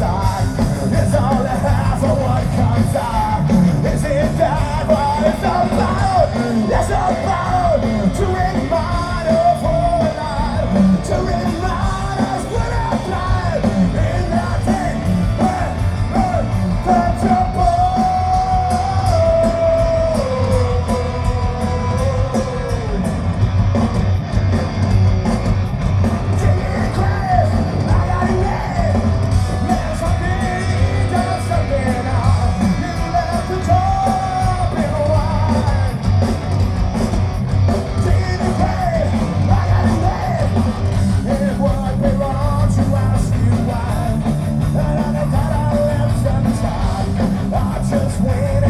It's about when